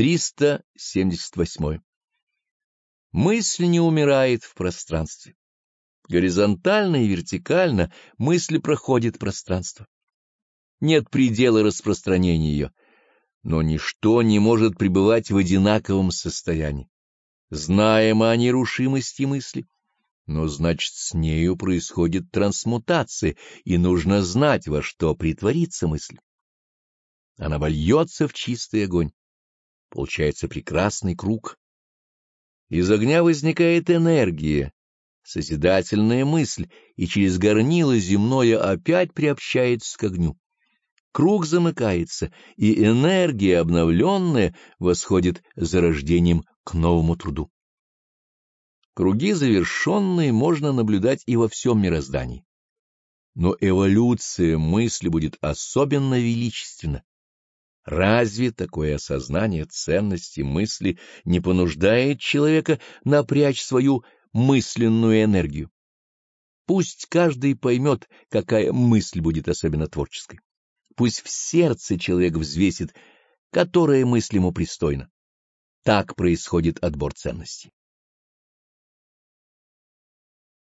378. Мысль не умирает в пространстве. Горизонтально и вертикально мысль проходит пространство. Нет предела распространения ее, но ничто не может пребывать в одинаковом состоянии. Знаем о нерушимости мысли, но значит с нею происходит трансмутация, и нужно знать, во что притворится мысль. Она вольется в чистый огонь. Получается прекрасный круг. Из огня возникает энергия, созидательная мысль, и через горнило земное опять приобщается к огню. Круг замыкается, и энергия, обновленная, восходит за рождением к новому труду. Круги завершенные можно наблюдать и во всем мироздании. Но эволюция мысли будет особенно величественна. Разве такое осознание ценности мысли не понуждает человека напрячь свою мысленную энергию? Пусть каждый поймет, какая мысль будет особенно творческой. Пусть в сердце человек взвесит, которая мысль ему пристойна. Так происходит отбор ценностей.